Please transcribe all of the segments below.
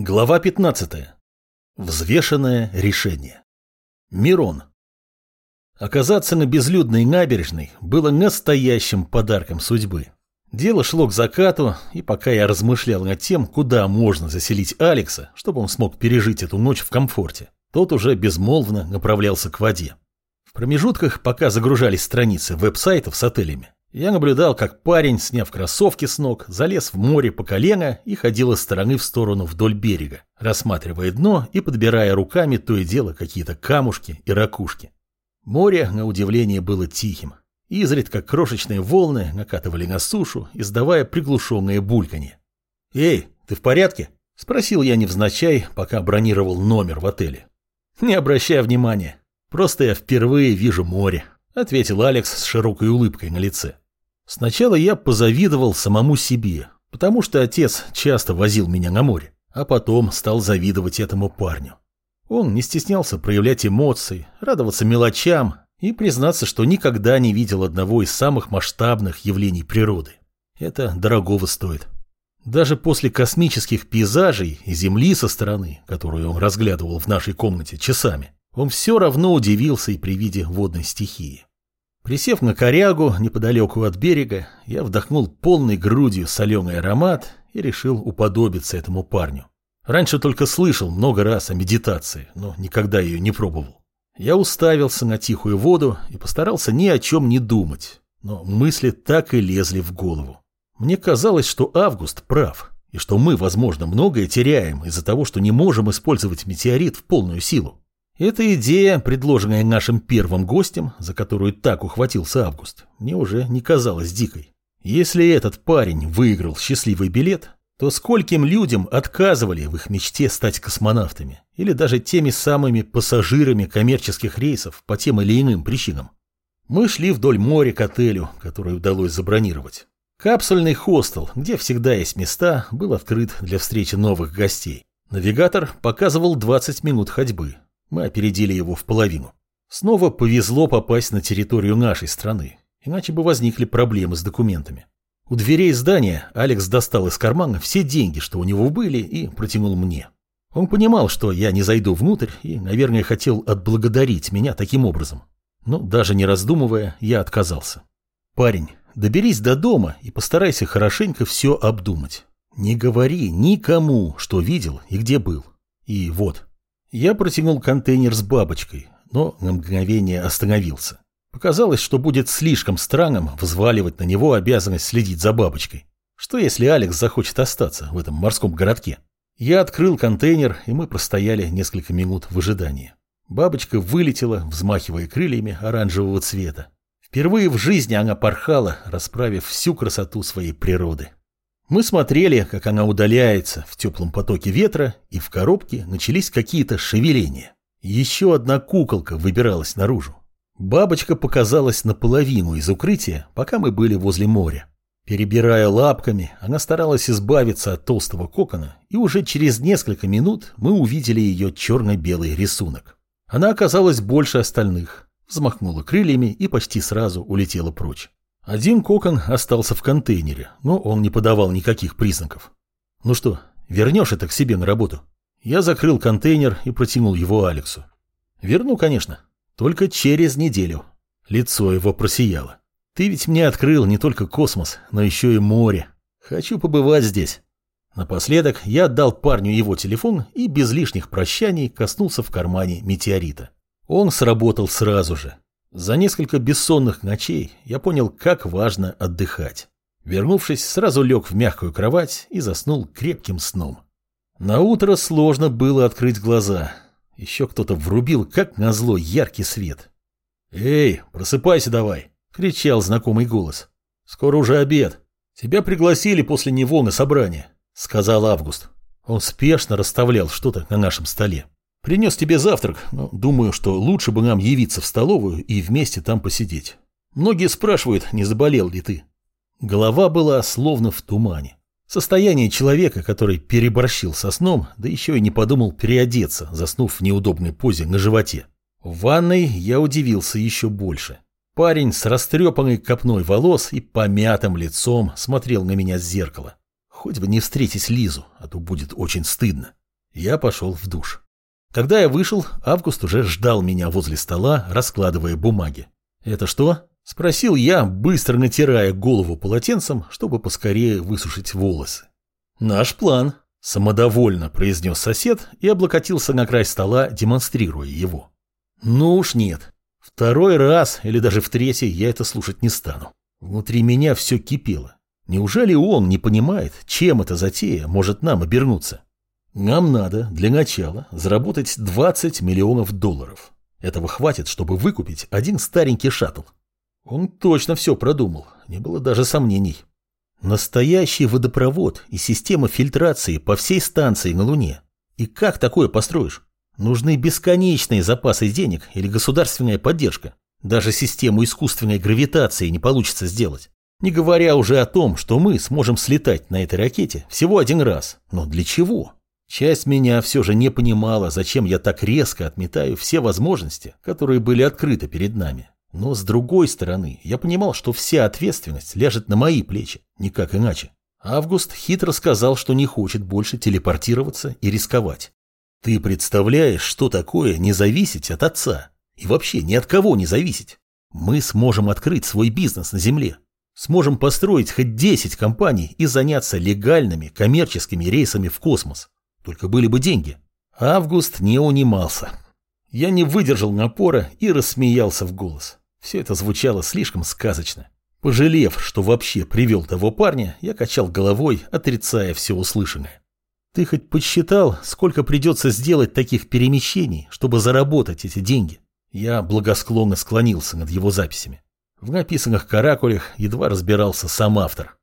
Глава 15. Взвешенное решение. Мирон. Оказаться на безлюдной набережной было настоящим подарком судьбы. Дело шло к закату, и пока я размышлял над тем, куда можно заселить Алекса, чтобы он смог пережить эту ночь в комфорте, тот уже безмолвно направлялся к воде. В промежутках, пока загружались страницы веб-сайтов с отелями, я наблюдал, как парень, сняв кроссовки с ног, залез в море по колено и ходил из стороны в сторону вдоль берега, рассматривая дно и подбирая руками то и дело какие-то камушки и ракушки. Море, на удивление, было тихим. Изредка крошечные волны накатывали на сушу, издавая приглушенные бульканье. «Эй, ты в порядке?» – спросил я невзначай, пока бронировал номер в отеле. «Не обращай внимания. Просто я впервые вижу море», – ответил Алекс с широкой улыбкой на лице. Сначала я позавидовал самому себе, потому что отец часто возил меня на море, а потом стал завидовать этому парню. Он не стеснялся проявлять эмоции, радоваться мелочам и признаться, что никогда не видел одного из самых масштабных явлений природы. Это дорогого стоит. Даже после космических пейзажей и Земли со стороны, которую он разглядывал в нашей комнате часами, он все равно удивился и при виде водной стихии. Присев на корягу неподалеку от берега, я вдохнул полной грудью соленый аромат и решил уподобиться этому парню. Раньше только слышал много раз о медитации, но никогда ее не пробовал. Я уставился на тихую воду и постарался ни о чем не думать, но мысли так и лезли в голову. Мне казалось, что Август прав, и что мы, возможно, многое теряем из-за того, что не можем использовать метеорит в полную силу. Эта идея, предложенная нашим первым гостем, за которую так ухватился Август, мне уже не казалась дикой. Если этот парень выиграл счастливый билет, то скольким людям отказывали в их мечте стать космонавтами или даже теми самыми пассажирами коммерческих рейсов по тем или иным причинам. Мы шли вдоль моря к отелю, который удалось забронировать. Капсульный хостел, где всегда есть места, был открыт для встречи новых гостей. Навигатор показывал 20 минут ходьбы, мы опередили его в половину. Снова повезло попасть на территорию нашей страны, иначе бы возникли проблемы с документами. У дверей здания Алекс достал из кармана все деньги, что у него были, и протянул мне. Он понимал, что я не зайду внутрь и, наверное, хотел отблагодарить меня таким образом. Но даже не раздумывая, я отказался. «Парень, доберись до дома и постарайся хорошенько все обдумать. Не говори никому, что видел и где был. И вот, я протянул контейнер с бабочкой, но на мгновение остановился. Показалось, что будет слишком странным взваливать на него обязанность следить за бабочкой. Что если Алекс захочет остаться в этом морском городке? Я открыл контейнер, и мы простояли несколько минут в ожидании. Бабочка вылетела, взмахивая крыльями оранжевого цвета. Впервые в жизни она порхала, расправив всю красоту своей природы. Мы смотрели, как она удаляется в теплом потоке ветра, и в коробке начались какие-то шевеления. Еще одна куколка выбиралась наружу. Бабочка показалась наполовину из укрытия, пока мы были возле моря. Перебирая лапками, она старалась избавиться от толстого кокона, и уже через несколько минут мы увидели ее черно-белый рисунок. Она оказалась больше остальных, взмахнула крыльями и почти сразу улетела прочь. Один кокон остался в контейнере, но он не подавал никаких признаков. Ну что, вернешь это к себе на работу? Я закрыл контейнер и протянул его Алексу. Верну, конечно, только через неделю. Лицо его просияло. Ты ведь мне открыл не только космос, но еще и море. Хочу побывать здесь. Напоследок я отдал парню его телефон и без лишних прощаний коснулся в кармане метеорита. Он сработал сразу же. За несколько бессонных ночей я понял, как важно отдыхать. Вернувшись, сразу лег в мягкую кровать и заснул крепким сном. На утро сложно было открыть глаза. Еще кто-то врубил, как назло, яркий свет. «Эй, просыпайся давай!» — кричал знакомый голос. «Скоро уже обед. Тебя пригласили после него на собрание», — сказал Август. Он спешно расставлял что-то на нашем столе. Принес тебе завтрак, но думаю, что лучше бы нам явиться в столовую и вместе там посидеть. Многие спрашивают, не заболел ли ты. Голова была словно в тумане. Состояние человека, который переборщил со сном, да еще и не подумал переодеться, заснув в неудобной позе на животе. В ванной я удивился еще больше. Парень с растрепанной копной волос и помятым лицом смотрел на меня с зеркала. Хоть бы не встретить Лизу, а то будет очень стыдно. Я пошел в душ. Когда я вышел, Август уже ждал меня возле стола, раскладывая бумаги. «Это что?» – спросил я, быстро натирая голову полотенцем, чтобы поскорее высушить волосы. «Наш план», – самодовольно произнес сосед и облокотился на край стола, демонстрируя его. «Ну уж нет. Второй раз или даже в третий я это слушать не стану. Внутри меня все кипело. Неужели он не понимает, чем эта затея может нам обернуться? Нам надо для начала заработать 20 миллионов долларов. Этого хватит, чтобы выкупить один старенький шаттл. Он точно все продумал, не было даже сомнений. Настоящий водопровод и система фильтрации по всей станции на Луне. И как такое построишь? Нужны бесконечные запасы денег или государственная поддержка. Даже систему искусственной гравитации не получится сделать. Не говоря уже о том, что мы сможем слетать на этой ракете всего один раз. Но для чего? Часть меня все же не понимала, зачем я так резко отметаю все возможности, которые были открыты перед нами. Но с другой стороны, я понимал, что вся ответственность ляжет на мои плечи, никак иначе. Август хитро сказал, что не хочет больше телепортироваться и рисковать. Ты представляешь, что такое не зависеть от отца? И вообще ни от кого не зависеть. Мы сможем открыть свой бизнес на Земле. Сможем построить хоть 10 компаний и заняться легальными коммерческими рейсами в космос. Только были бы деньги. Август не унимался. Я не выдержал напора и рассмеялся в голос. Все это звучало слишком сказочно. Пожалев, что вообще привел того парня, я качал головой, отрицая все услышанное. Ты хоть подсчитал, сколько придется сделать таких перемещений, чтобы заработать эти деньги? Я благосклонно склонился над его записями. В написанных каракулях едва разбирался сам автор.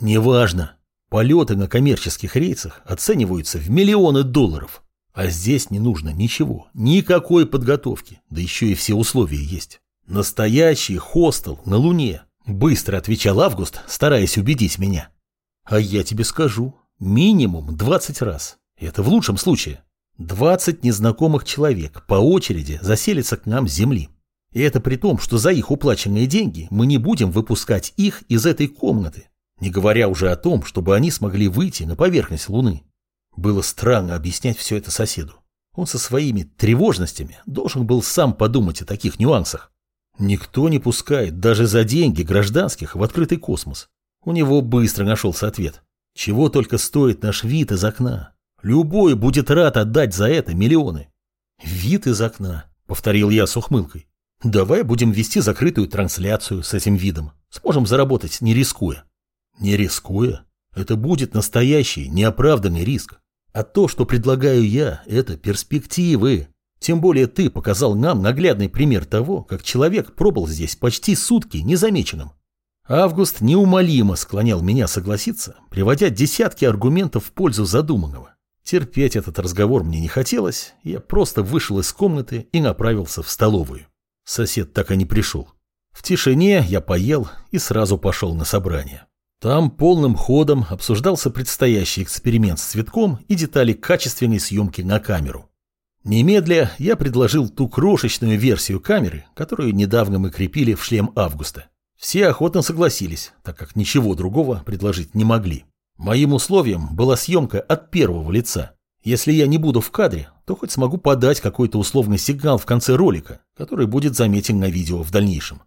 Неважно, Полеты на коммерческих рейсах оцениваются в миллионы долларов. А здесь не нужно ничего, никакой подготовки, да еще и все условия есть. Настоящий хостел на Луне, быстро отвечал Август, стараясь убедить меня. А я тебе скажу, минимум 20 раз. Это в лучшем случае. 20 незнакомых человек по очереди заселятся к нам с Земли. И это при том, что за их уплаченные деньги мы не будем выпускать их из этой комнаты, не говоря уже о том, чтобы они смогли выйти на поверхность Луны. Было странно объяснять все это соседу. Он со своими тревожностями должен был сам подумать о таких нюансах. Никто не пускает даже за деньги гражданских в открытый космос. У него быстро нашелся ответ. Чего только стоит наш вид из окна. Любой будет рад отдать за это миллионы. Вид из окна, повторил я с ухмылкой. Давай будем вести закрытую трансляцию с этим видом. Сможем заработать, не рискуя. Не рискуя, это будет настоящий, неоправданный риск. А то, что предлагаю я, это перспективы. Тем более ты показал нам наглядный пример того, как человек пробыл здесь почти сутки незамеченным. Август неумолимо склонял меня согласиться, приводя десятки аргументов в пользу задуманного. Терпеть этот разговор мне не хотелось, я просто вышел из комнаты и направился в столовую. Сосед так и не пришел. В тишине я поел и сразу пошел на собрание. Там полным ходом обсуждался предстоящий эксперимент с цветком и детали качественной съемки на камеру. Немедля я предложил ту крошечную версию камеры, которую недавно мы крепили в шлем Августа. Все охотно согласились, так как ничего другого предложить не могли. Моим условием была съемка от первого лица. Если я не буду в кадре, то хоть смогу подать какой-то условный сигнал в конце ролика, который будет заметен на видео в дальнейшем.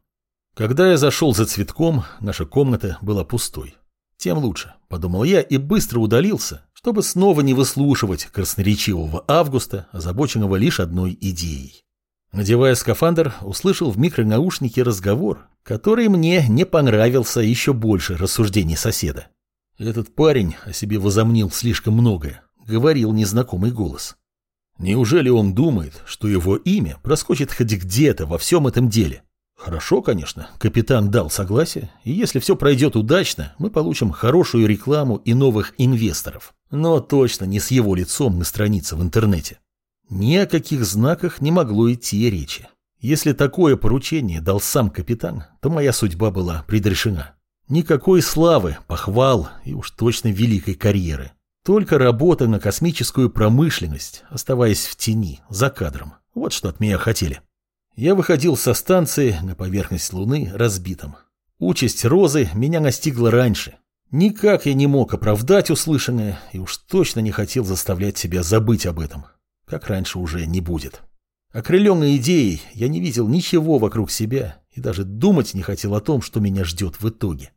Когда я зашел за цветком, наша комната была пустой. Тем лучше, подумал я и быстро удалился, чтобы снова не выслушивать красноречивого Августа, озабоченного лишь одной идеей. Надевая скафандр, услышал в микронаушнике разговор, который мне не понравился еще больше рассуждений соседа. Этот парень о себе возомнил слишком многое, говорил незнакомый голос. Неужели он думает, что его имя проскочит хоть где-то во всем этом деле? Хорошо, конечно, капитан дал согласие, и если все пройдет удачно, мы получим хорошую рекламу и новых инвесторов. Но точно не с его лицом на странице в интернете. Ни о каких знаках не могло идти речи. Если такое поручение дал сам капитан, то моя судьба была предрешена. Никакой славы, похвал и уж точно великой карьеры. Только работа на космическую промышленность, оставаясь в тени, за кадром. Вот что от меня хотели. Я выходил со станции на поверхность Луны разбитым. Участь Розы меня настигла раньше. Никак я не мог оправдать услышанное и уж точно не хотел заставлять себя забыть об этом. Как раньше уже не будет. Окрыленной идеей я не видел ничего вокруг себя и даже думать не хотел о том, что меня ждет в итоге.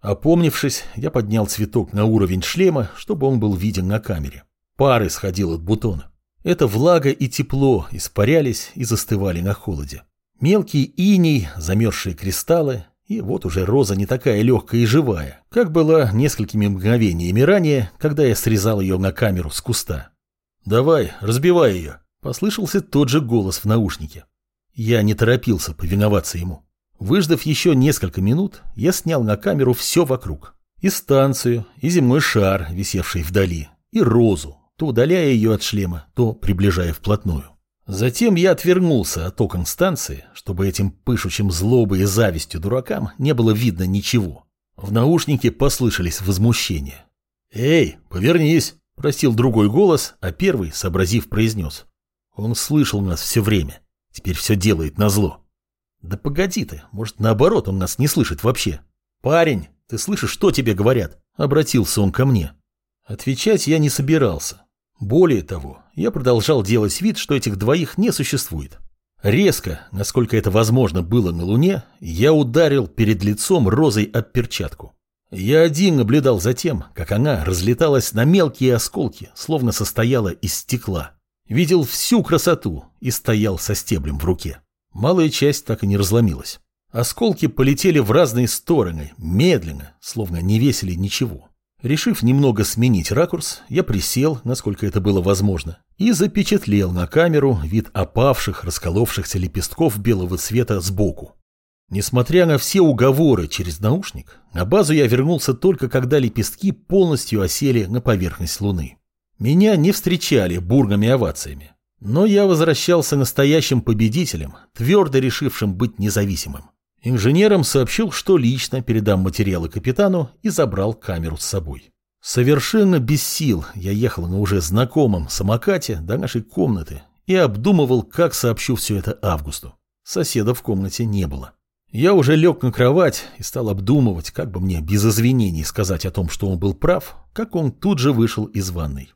Опомнившись, я поднял цветок на уровень шлема, чтобы он был виден на камере. Пар исходил от бутона. Это влага и тепло испарялись и застывали на холоде. Мелкий иней, замерзшие кристаллы, и вот уже роза не такая легкая и живая, как была несколькими мгновениями ранее, когда я срезал ее на камеру с куста. «Давай, разбивай ее», — послышался тот же голос в наушнике. Я не торопился повиноваться ему. Выждав еще несколько минут, я снял на камеру все вокруг. И станцию, и земной шар, висевший вдали, и розу, то удаляя ее от шлема, то приближая вплотную. Затем я отвернулся от окон станции, чтобы этим пышущим злобой и завистью дуракам не было видно ничего. В наушнике послышались возмущения. «Эй, повернись!» – просил другой голос, а первый, сообразив, произнес. Он слышал нас все время. Теперь все делает назло. Да погоди ты, может, наоборот, он нас не слышит вообще. Парень, ты слышишь, что тебе говорят? Обратился он ко мне. Отвечать я не собирался. Более того, я продолжал делать вид, что этих двоих не существует. Резко, насколько это возможно было на Луне, я ударил перед лицом розой об перчатку. Я один наблюдал за тем, как она разлеталась на мелкие осколки, словно состояла из стекла. Видел всю красоту и стоял со стеблем в руке. Малая часть так и не разломилась. Осколки полетели в разные стороны, медленно, словно не весили ничего. Решив немного сменить ракурс, я присел, насколько это было возможно, и запечатлел на камеру вид опавших, расколовшихся лепестков белого цвета сбоку. Несмотря на все уговоры через наушник, на базу я вернулся только когда лепестки полностью осели на поверхность Луны. Меня не встречали бурными овациями, но я возвращался настоящим победителем, твердо решившим быть независимым. Инженерам сообщил, что лично передам материалы капитану и забрал камеру с собой. Совершенно без сил я ехал на уже знакомом самокате до нашей комнаты и обдумывал, как сообщу все это Августу. Соседа в комнате не было. Я уже лег на кровать и стал обдумывать, как бы мне без извинений сказать о том, что он был прав, как он тут же вышел из ванной.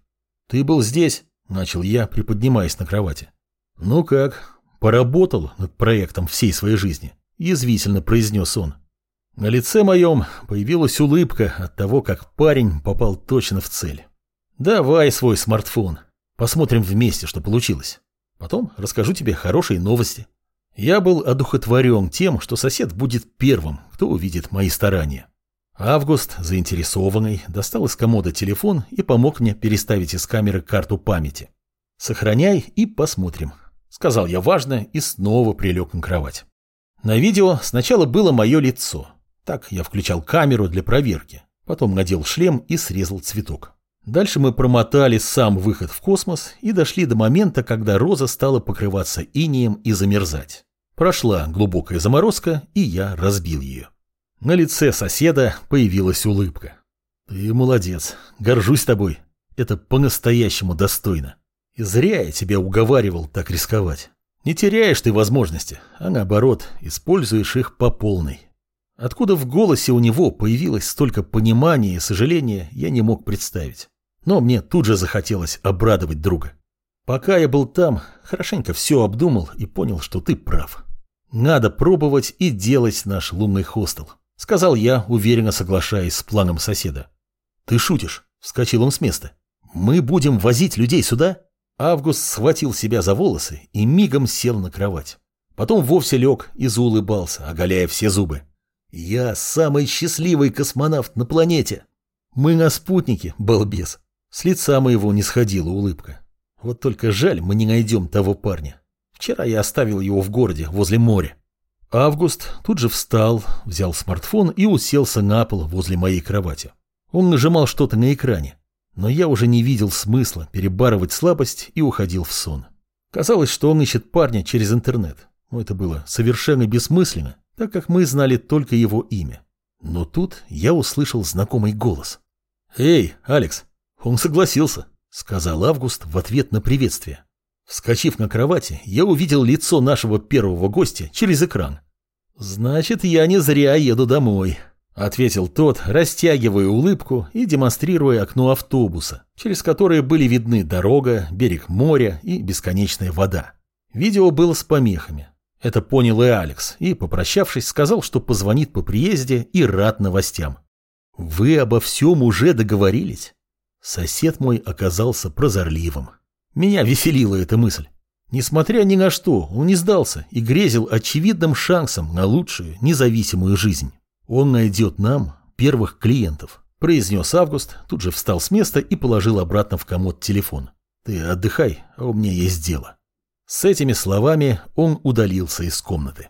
«Ты был здесь?» – начал я, приподнимаясь на кровати. «Ну как, поработал над проектом всей своей жизни?» Язвительно произнес он. На лице моем появилась улыбка от того, как парень попал точно в цель. «Давай свой смартфон. Посмотрим вместе, что получилось. Потом расскажу тебе хорошие новости». Я был одухотворен тем, что сосед будет первым, кто увидит мои старания. Август, заинтересованный, достал из комода телефон и помог мне переставить из камеры карту памяти. «Сохраняй и посмотрим», — сказал я важно и снова прилег на кровать. На видео сначала было мое лицо. Так я включал камеру для проверки. Потом надел шлем и срезал цветок. Дальше мы промотали сам выход в космос и дошли до момента, когда роза стала покрываться инеем и замерзать. Прошла глубокая заморозка, и я разбил ее. На лице соседа появилась улыбка. «Ты молодец, горжусь тобой. Это по-настоящему достойно. И зря я тебя уговаривал так рисковать. Не теряешь ты возможности, а наоборот, используешь их по полной. Откуда в голосе у него появилось столько понимания и сожаления, я не мог представить. Но мне тут же захотелось обрадовать друга. Пока я был там, хорошенько все обдумал и понял, что ты прав. Надо пробовать и делать наш лунный хостел, сказал я, уверенно соглашаясь с планом соседа. Ты шутишь? Вскочил он с места. Мы будем возить людей сюда? Август схватил себя за волосы и мигом сел на кровать. Потом вовсе лег и заулыбался, оголяя все зубы. «Я самый счастливый космонавт на планете!» «Мы на спутнике, балбес!» С лица моего не сходила улыбка. Вот только жаль, мы не найдем того парня. Вчера я оставил его в городе, возле моря. Август тут же встал, взял смартфон и уселся на пол возле моей кровати. Он нажимал что-то на экране но я уже не видел смысла перебарывать слабость и уходил в сон. Казалось, что он ищет парня через интернет, но это было совершенно бессмысленно, так как мы знали только его имя. Но тут я услышал знакомый голос. «Эй, Алекс!» Он согласился, сказал Август в ответ на приветствие. Вскочив на кровати, я увидел лицо нашего первого гостя через экран. «Значит, я не зря еду домой». Ответил тот, растягивая улыбку и демонстрируя окно автобуса, через которое были видны дорога, берег моря и бесконечная вода. Видео было с помехами. Это понял и Алекс, и, попрощавшись, сказал, что позвонит по приезде и рад новостям. «Вы обо всем уже договорились?» Сосед мой оказался прозорливым. Меня веселила эта мысль. Несмотря ни на что, он не сдался и грезил очевидным шансом на лучшую, независимую жизнь. Он найдет нам первых клиентов, произнес Август, тут же встал с места и положил обратно в комод телефон. Ты отдыхай, а у меня есть дело. С этими словами он удалился из комнаты.